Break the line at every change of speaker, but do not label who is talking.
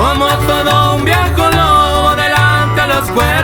como todo un viejo lobo delante de los cuernos.